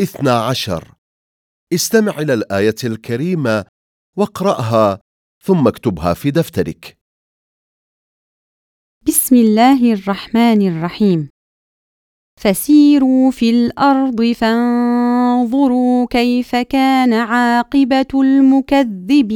اثنى عشر. استمع إلى الآية الكريمة واقرأها ثم اكتبها في دفترك. بسم الله الرحمن الرحيم. فسيروا في الأرض فانظروا كيف كان عاقبة المكذبين.